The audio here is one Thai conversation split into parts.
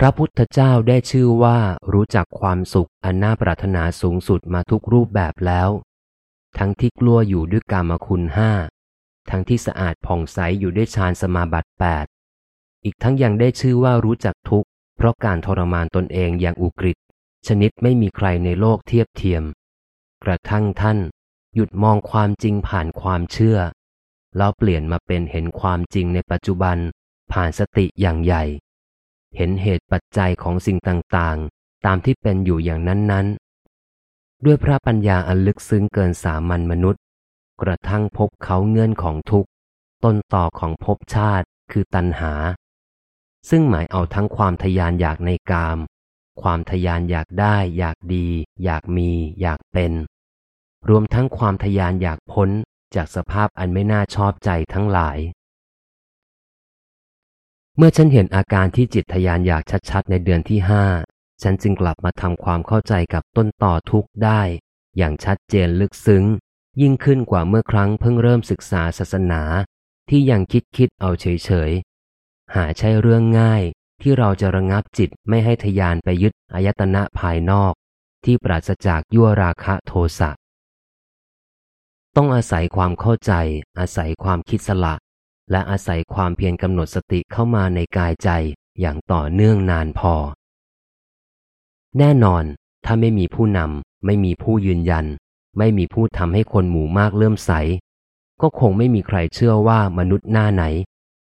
พระพุทธเจ้าได้ชื่อว่ารู้จักความสุขอันน่าปรารถนาสูงสุดมาทุกรูปแบบแล้ว ทั้งที่กลัวอยู่ด้วยกามคุณห้าทั้งที่สะอาดผ่องใสอยู่ด้วยฌานสมาบัติแปดอีกทั้งยังได้ชื่อว่ารู้จักทุกข์ เพราะการทรมานตนเองอย่างอุกฤษชนิดไม่มีใครในโลกเทียบเทียม กระทั่งท่าน หยุดมองความจริงผ่านความเชื่อ แล้วเปลี่ยนมาเป็นเห็นความจริงในปัจจุบันผ่านสติอย่างใหญ่ เห็นเหตุปัจจัยของสิ่งต่างๆ ตามที่เป็นอยู่อย่างนั้นๆ ด้วยพระปัญญาอันลึกซึ้งเกินสามัญมนุษย์ กระทั่งพบเขาเงื่อนของทุกข์ ต้นต่อของภพชาติคือตัณหา ซึ่งหมายเอาทั้งความทยานอยากในกาม ความทยานอยากได้ อยากดี อยากมี อยากเป็น รวมทั้งความทยานอยากพ้นจากสภาพอันไม่น่าชอบใจทั้งหลาย เมื่อฉันเห็นอาการที่จิตทยานอยากชัดๆ ในเดือนที่ห้าฉันจึงกลับมาทำความเข้าใจกับต้นต่อทุกได้ อย่างชัดเจนลึกซึ้ง ยิ่งขึ้นกว่าเมื่อครั้งเพิ่งเริ่มศึกษาศาสนา ที่ยังคิดคิดเอาเฉยๆ หาใช่เรื่องง่ายที่เราจะระงับจิตไม่ให้ทยานไปยึดอายตนะภายนอก ที่ปราศจากยั่วราคะโทสะต้องอาศัยความเข้าใจ อาศัยความคิดสละ และอาศัยความเพียรกำหนดสติเข้ามาในกายใจอย่างต่อเนื่องนานพอ แน่นอน ถ้าไม่มีผู้นำ ไม่มีผู้ยืนยัน ไม่มีผู้ทำให้คนหมู่มากเลื่มใส ก็คงไม่มีใครเชื่อว่ามนุษย์หน้าไหน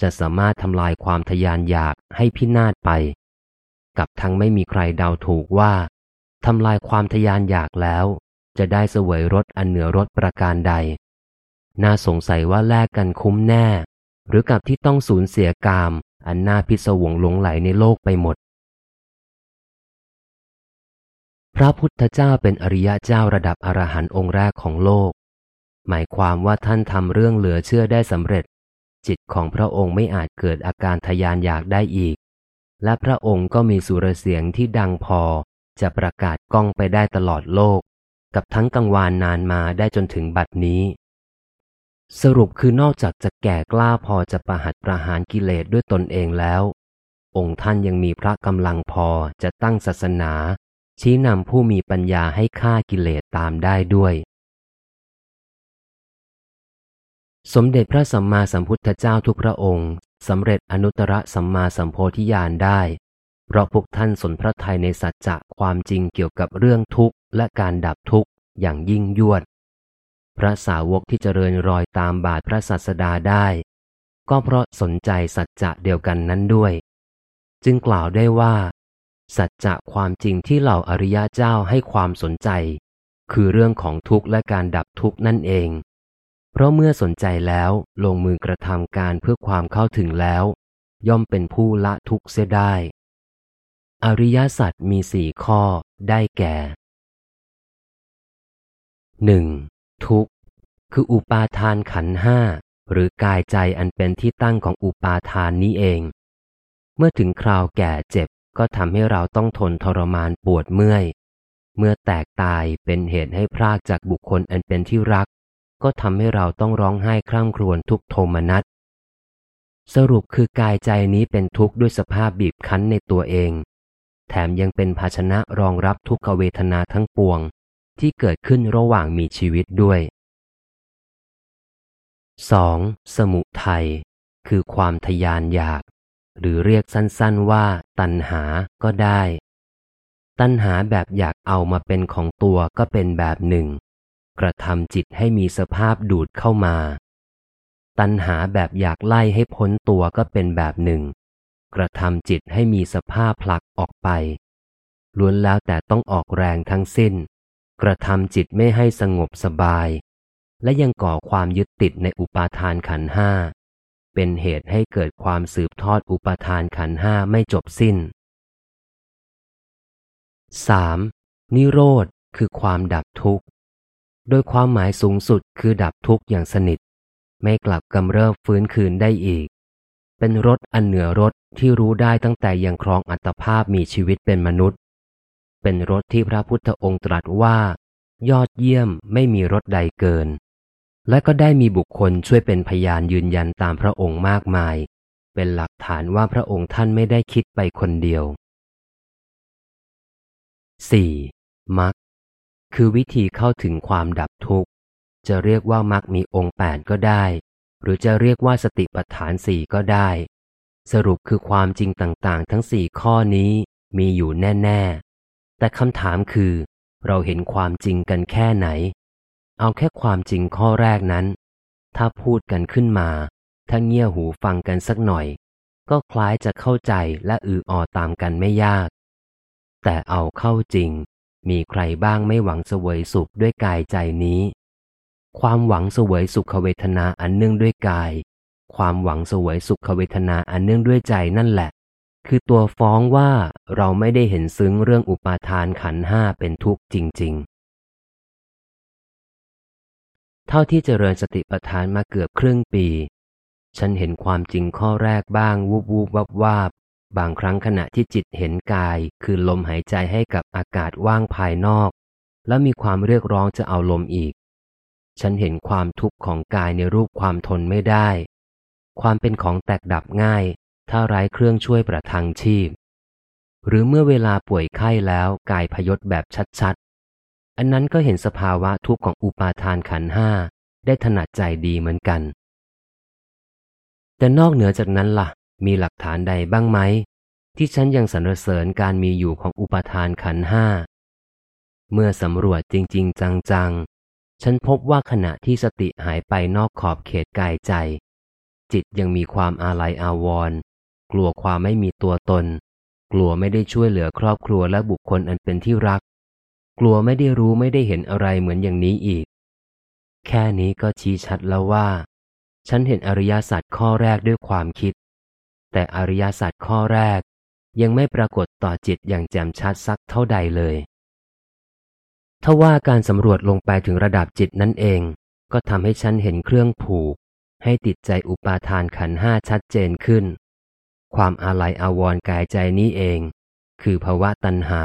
จะสามารถทำลายความทยานอยากให้พินาศไป กับทั้งไม่มีใครเดาถูกว่าทำลายความทยานอยากแล้ว จะได้เสวยรสอันเหนือรสประการใด น่าสงสัยว่าแลกกันคุ้มแน่ หรือกับที่ต้องสูญเสียกาม อันน่าพิศวงหลงไหลในโลกไปหมด พระพุทธเจ้าเป็นอริยะเจ้าระดับอรหันต์องค์แรกของโลก หมายความว่าท่านทำเรื่องเหลือเชื่อได้สำเร็จ จิตของพระองค์ไม่อาจเกิดอาการทยานอยากได้อีก และพระองค์ก็มีสุรเสียงที่ดังพอ จะประกาศก้องไปได้ตลอดโลก กับทั้งกังวานนานมาได้จนถึงบัดนี้ สรุปคือนอกจากจะแก่กล้าพอจะประหัตประหารกิเลสด้วยตนเองแล้ว องค์ท่านยังมีพระกำลังพอจะตั้งศาสนา ชี้นำผู้มีปัญญาให้ฆ่ากิเลสตามได้ด้วย สมเด็จพระสัมมาสัมพุทธเจ้าทุกพระองค์สำเร็จอนุตตรสัมมาสัมโพธิญาณได้ เพราะพวกท่านสนพระทัยในสัจจะความจริงเกี่ยวกับเรื่องทุกข์และการดับทุกข์อย่างยิ่งยวด พระสาวกที่เจริญรอยตามบาทพระศาสดาได้ ก็เพราะสนใจสัจจะเดียวกันนั้นด้วย จึงกล่าวได้ว่า สัจจะความจริงที่เหล่าอริยะเจ้าให้ความสนใจ คือเรื่องของทุกข์และการดับทุกข์นั่นเอง เพราะเมื่อสนใจแล้วลงมือกระทำการเพื่อความเข้าถึงแล้ว ย่อมเป็นผู้ละทุกข์เสียได้ อริยสัจมีสี่ข้อได้แก่หนึ่ง ทุกข์ คืออุปาทานขันห้าหรือกายใจอันเป็นที่ตั้งของอุปาทานนี้เอง เมื่อถึงคราวแก่เจ็บก็ทำให้เราต้องทนทรมานปวดเมื่อย เมื่อแตกตายเป็นเหตุให้พรากจากบุคคลอันเป็นที่รัก ก็ทำให้เราต้องร้องไห้คร่ำครวญทุกโทมนัส สรุปคือกายใจนี้เป็นทุกข์ด้วยสภาพบีบคั้นในตัวเอง แถมยังเป็นภาชนะรองรับทุกขเวทนาทั้งปวง ที่เกิดขึ้นระหว่างมีชีวิตด้วย 2. สมุทัยคือความทยานอยาก หรือเรียกสั้นๆว่า ตัณหาก็ได้ ตัณหาแบบอยากเอามาเป็นของตัวก็เป็นแบบหนึ่ง กระทำจิตให้มีสภาพดูดเข้ามา ตัณหาแบบอยากไล่ให้พ้นตัวก็เป็นแบบหนึ่ง กระทำจิตให้มีสภาพผลักออกไปล้วนแล้วแต่ต้องออกแรงทั้งสิ้น กระทำจิตไม่ให้สงบสบาย และยังก่อความยึดติดในอุปาทานขันห้า เป็นเหตุให้เกิดความสืบทอดอุปาทานขันห้าไม่จบสิ้น 3. นิโรธคือความดับทุกข์ โดยความหมายสูงสุดคือดับทุกข์อย่างสนิท ไม่กลับกำเริบฟื้นคืนได้อีก เป็นรถอันเหนือรถที่รู้ได้ตั้งแต่ยังครองอัตภาพมีชีวิตเป็นมนุษย์ เป็นรถที่พระพุทธองค์ตรัสว่า ยอดเยี่ยมไม่มีรถใดเกิน และก็ได้มีบุคคลช่วยเป็นพยานยืนยันตามพระองค์มากมาย เป็นหลักฐานว่าพระองค์ท่านไม่ได้คิดไปคนเดียว 4. มักคือวิธีเข้าถึงความดับทุกข์ จะเรียกว่ามักมีองค์แปดก็ได้ หรือจะเรียกว่าสติปัฏฐานสี่ก็ได้ สรุปคือความจริงต่างๆ ทั้งสี่ข้อนี้มีอยู่แน่ๆ แต่คำถามคือ เราเห็นความจริงกันแค่ไหน เอาแค่ความจริงข้อแรกนั้น ถ้าพูดกันขึ้นมา ถ้าเงี่ยหูฟังกันสักหน่อย ก็คล้ายจะเข้าใจและอือออตามกันไม่ยาก แต่เอาเข้าจริง มีใครบ้างไม่หวังเสวยสุขด้วยกายใจนี้ ความหวังเสวยสุขเวทนาอันเนื่องด้วยกาย ความหวังเสวยสุขเวทนาอันเนื่องด้วยใจนั่นแหละ คือตัวฟ้องว่าเราไม่ได้เห็นซึ้งเรื่องอุปาทานขันห้าเป็นทุกข์จริง ๆ เท่าที่เจริญสติปัฏฐานมาเกือบครึ่งปี ฉันเห็นความจริงข้อแรกบ้างวูบวูบวับวาบบางครั้งขณะที่จิตเห็นกาย คือลมหายใจให้กับอากาศว่างภายนอก แล้วมีความเรียกร้องจะเอาลมอีก ฉันเห็นความทุกข์ของกายในรูปความทนไม่ได้ ความเป็นของแตกดับง่าย ถ้าไร้เครื่องช่วยประทังชีพ หรือเมื่อเวลาป่วยไข้แล้วกายพยศแบบชัดๆ อันนั้นก็เห็นสภาวะทุกข์ของอุปาทานขันห้าได้ถนัดใจดีเหมือนกัน แต่นอกเหนือจากนั้นละ่ะ มีหลักฐานใดบ้างไหม ที่ฉันยังสรรเสริญการมีอยู่ของอุปาทานขันห้าเมื่อสำรวจจริง ๆ จัง ๆ ฉันพบว่าขณะที่สติหายไปนอกขอบเขตกายใจ จิตยังมีความอาลัยอาวรณ์ กลัวความไม่มีตัวตน กลัวไม่ได้ช่วยเหลือครอบครัวและบุคคลอันเป็นที่รัก กลัวไม่ได้รู้ไม่ได้เห็นอะไรเหมือนอย่างนี้อีก แค่นี้ก็ชี้ชัดแล้วว่า ฉันเห็นอริยสัจข้อแรกด้วยความคิด แต่อริยสัจข้อแรก ยังไม่ปรากฏต่อจิตอย่างแจ่มชัดสักเท่าใดเลยถ้าว่าการสำรวจลงไปถึงระดับจิตนั่นเอง ก็ทำให้ฉันเห็นเครื่องผูก ให้ติดใจอุปาทานขันห้าชัดเจนขึ้น ความอาลัยอาวรณ์กายใจนี้เอง คือภาวะตัณหา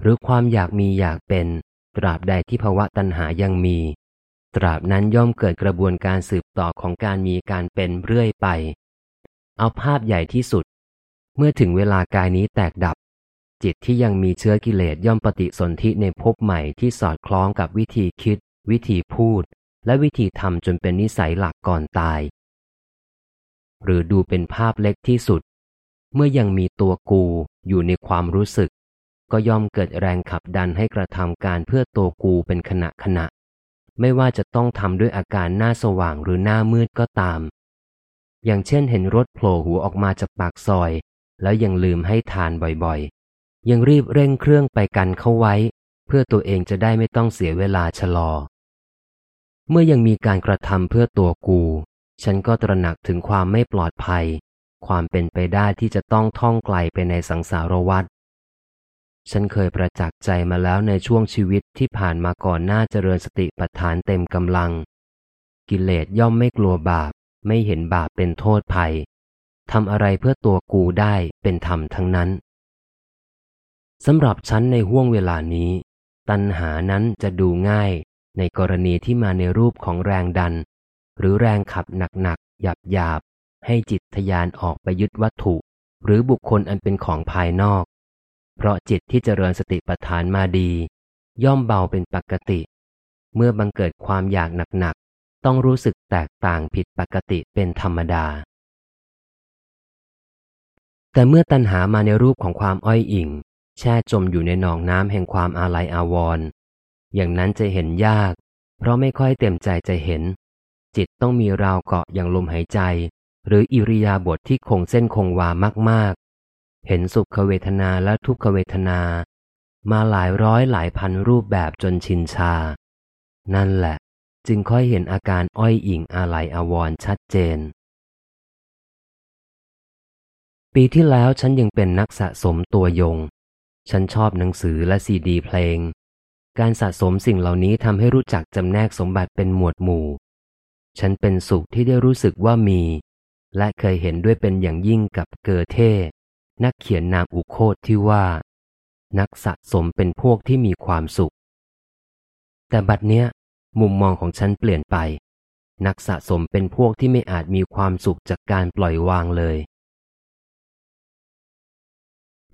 หรือความอยากมีอยากเป็น ตราบใดที่ภาวะตัณหายังมี ตราบนั้นย่อมเกิดกระบวนการสืบต่อของการมีการเป็นเรื่อยไป เอาภาพใหญ่ที่สุด เมื่อถึงเวลากายนี้แตกดับ จิตที่ยังมีเชื้อกิเลสย่อมปฏิสนธิในภพใหม่ที่สอดคล้องกับวิธีคิด วิธีพูด และวิธีทำจนเป็นนิสัยหลักก่อนตาย หรือดูเป็นภาพเล็กที่สุด เมื่อยังมีตัวกูอยู่ในความรู้สึก ก็ย่อมเกิดแรงขับดันให้กระทำการเพื่อตัวกูเป็นขณะขณะ ไม่ว่าจะต้องทำด้วยอาการหน้าสว่างหรือหน้ามืดก็ตาม อย่างเช่นเห็นรถโผล่หัวออกมาจากปากซอย แล้วยังลืมให้ทานบ่อยๆ ยังรีบเร่งเครื่องไปกันเข้าไว้ เพื่อตัวเองจะได้ไม่ต้องเสียเวลาชะลอ เมื่อยังมีการกระทำเพื่อตัวกู ฉันก็ตระหนักถึงความไม่ปลอดภัย ความเป็นไปได้ที่จะต้องท่องไกลไปในสังสารวัฏฉันเคยประจักษ์ใจมาแล้วในช่วงชีวิตที่ผ่านมาก่อนหน้าเจริญสติปัฏฐานเต็มกำลัง กิเลสย่อมไม่กลัวบาป ไม่เห็นบาปเป็นโทษภัยทำอะไรเพื่อตัวกูได้เป็นธรรมทั้งนั้นสำหรับฉันในห่วงเวลานี้ ตัณหานั้นจะดูง่าย ในกรณีที่มาในรูปของแรงดัน หรือแรงขับหนักๆหยาบ ให้จิตทยานออกไปยึดวัตถุ หรือบุคคลอันเป็นของภายนอก เพราะจิตที่เจริญสติปัฏฐานมาดี ย่อมเบาเป็นปกติ เมื่อบังเกิดความอยากหนักๆ ต้องรู้สึกแตกต่างผิดปกติเป็นธรรมดา แต่เมื่อตัณหามาในรูปของความอ้อยอิง แช่จมอยู่ในหนองน้ำแห่งความอาลัยอาวรณ์อย่างนั้นจะเห็นยาก เพราะไม่ค่อยเต็มใจจะเห็น จิตต้องมีราวเกาะอย่างลมหายใจ หรืออิริยาบถทที่คงเส้นคงวามากๆ เห็นสุขเวทนาและทุกขเวทนา มาหลายร้อยหลายพันรูปแบบจนชินชา นั่นแหละ จึงค่อยเห็นอาการอ้อยอิงอาลัยอาวรณ์ชัดเจน ปีที่แล้วฉันยังเป็นนักสะสมตัวยง ฉันชอบหนังสือและซีดีเพลง การสะสมสิ่งเหล่านี้ทำให้รู้จักจำแนกสมบัติเป็นหมวดหมู่ ฉันเป็นสุขที่ได้รู้สึกว่ามี และเคยเห็นด้วยเป็นอย่างยิ่งกับเกอเท่นักเขียนนามอุโคตที่ว่า นักสะสมเป็นพวกที่มีความสุข แต่บัดเนี้ย มุมมองของฉันเปลี่ยนไป นักสะสมเป็นพวกที่ไม่อาจมีความสุขจากการปล่อยวางเลย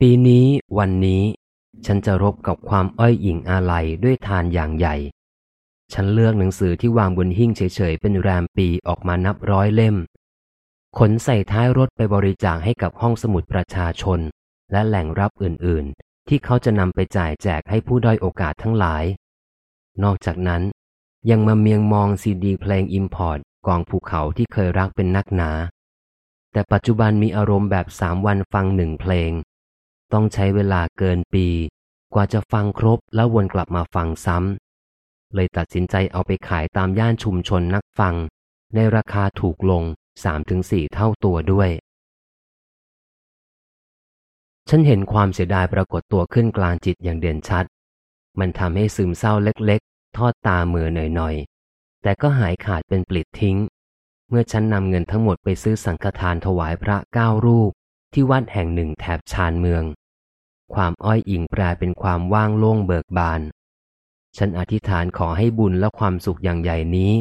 ปีนี้วันนี้ ฉันจะรบกับความอ้อยอิงอาลัยด้วยทานอย่างใหญ่ ฉันเลือกหนังสือที่วางบนหิ้งเฉยๆเป็นแรมปีออกมานับร้อยเล่ม ขนใส่ท้ายรถไปบริจาคให้กับห้องสมุดประชาชน และแหล่งรับอื่น ๆ ที่เขาจะนำไปจ่ายแจกให้ผู้ด้อยโอกาสทั้งหลาย นอกจากนั้น ยังมาเมียงมองซีดีเพลง import กองภูเขาที่เคยรักเป็นนักหนา แต่ปัจจุบันมีอารมณ์แบบสามวันฟังหนึ่งเพลง ต้องใช้เวลาเกินปี กว่าจะฟังครบแล้ววนกลับมาฟังซ้ำเลยตัดสินใจเอาไปขายตามย่านชุมชนนักฟัง ในราคาถูกลง สามถึงสี่เท่าตัวด้วย ฉันเห็นความเสียดายปรากฏตัวขึ้นกลางจิตอย่างเด่นชัด มันทำให้ซึมเศร้าเล็กๆ ทอดตาเมือหน่อยๆ แต่ก็หายขาดเป็นปลิดทิ้ง เมื่อฉันนำเงินทั้งหมดไปซื้อสังฆทานถวายพระเก้ารูป ที่วัดแห่งหนึ่งแถบชานเมือง ความอ้อยอิงแปลเป็นความว่างโล่งเบิกบานฉันอธิษฐานขอให้บุญและความสุขอย่างใหญ่นี้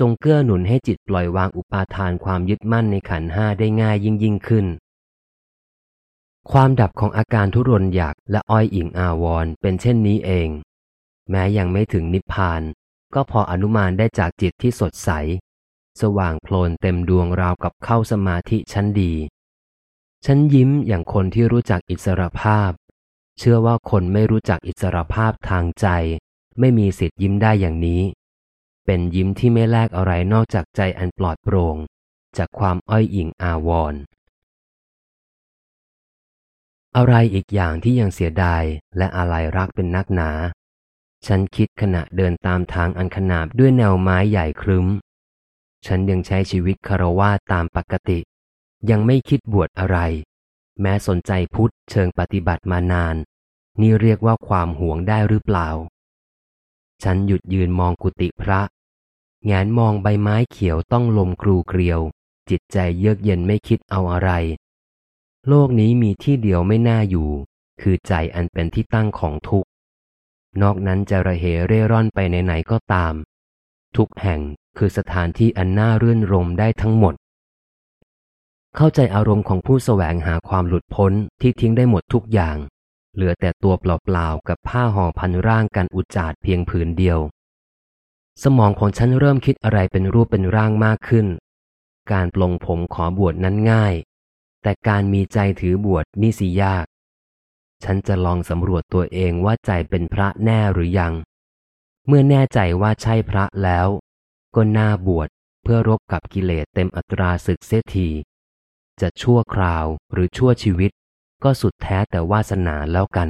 จงเกื้อหนุนให้จิตปล่อยวางอุปาทานความยึดมั่นในขันห้าได้ง่ายยิ่งยิ่งขึ้น ความดับของอาการทุรนอยากและอ้อยอิงอาวรเป็นเช่นนี้เอง แม้ยังไม่ถึงนิพพาน ก็พออนุมานได้จากจิตที่สดใส สว่างโพลนเต็มดวงราวกับเข้าสมาธิชั้นดี ฉันยิ้มอย่างคนที่รู้จักอิสรภาพ เชื่อว่าคนไม่รู้จักอิสรภาพทางใจ ไม่มีสิทธิ์ยิ้มได้อย่างนี้ เป็นยิ้มที่ไม่แลกอะไรนอกจากใจอันปลอดโปร่ง จากความอ้อยอิงอาวรณ์อะไรอีกอย่างที่ยังเสียดายและอะไรรักเป็นนักหนา ฉันคิดขณะเดินตามทางอันขนาบด้วยแนวไม้ใหญ่ครึ้ม ฉันยังใช้ชีวิตคารวะตามปกติ ยังไม่คิดบวชอะไร แม้สนใจพุทธเชิงปฏิบัติมานาน นี่เรียกว่าความหวงได้หรือเปล่า ฉันหยุดยืนมองกุฏิพระ แงนมองใบไม้เขียวต้องลมครูเกลียว จิตใจเยือกเย็นไม่คิดเอาอะไร โลกนี้มีที่เดียวไม่น่าอยู่ คือใจอันเป็นที่ตั้งของทุกข์ นอกนั้นจะระเหเร่ร่อนไปไหนๆก็ตาม ทุกแห่งคือสถานที่อันน่ารื่นรมได้ทั้งหมด เข้าใจอารมณ์ของผู้แสวงหาความหลุดพ้นที่ทิ้งได้หมดทุกอย่าง เหลือแต่ตัวเปล่าๆกับผ้าห่อพันร่างกันอุจจาดเพียงผืนเดียว สมองของฉันเริ่มคิดอะไรเป็นรูปเป็นร่างมากขึ้น การปลงผมขอบวชนั้นง่าย แต่การมีใจถือบวชนี่สิยาก ฉันจะลองสำรวจตัวเองว่าใจเป็นพระแน่หรือยัง เมื่อแน่ใจว่าใช่พระแล้ว ก็น่าบวชเพื่อรบกับกิเลสเต็มอัตราศึกเสียที จะชั่วคราวหรือชั่วชีวิต ก็สุดแท้แต่วาสนาแล้วกัน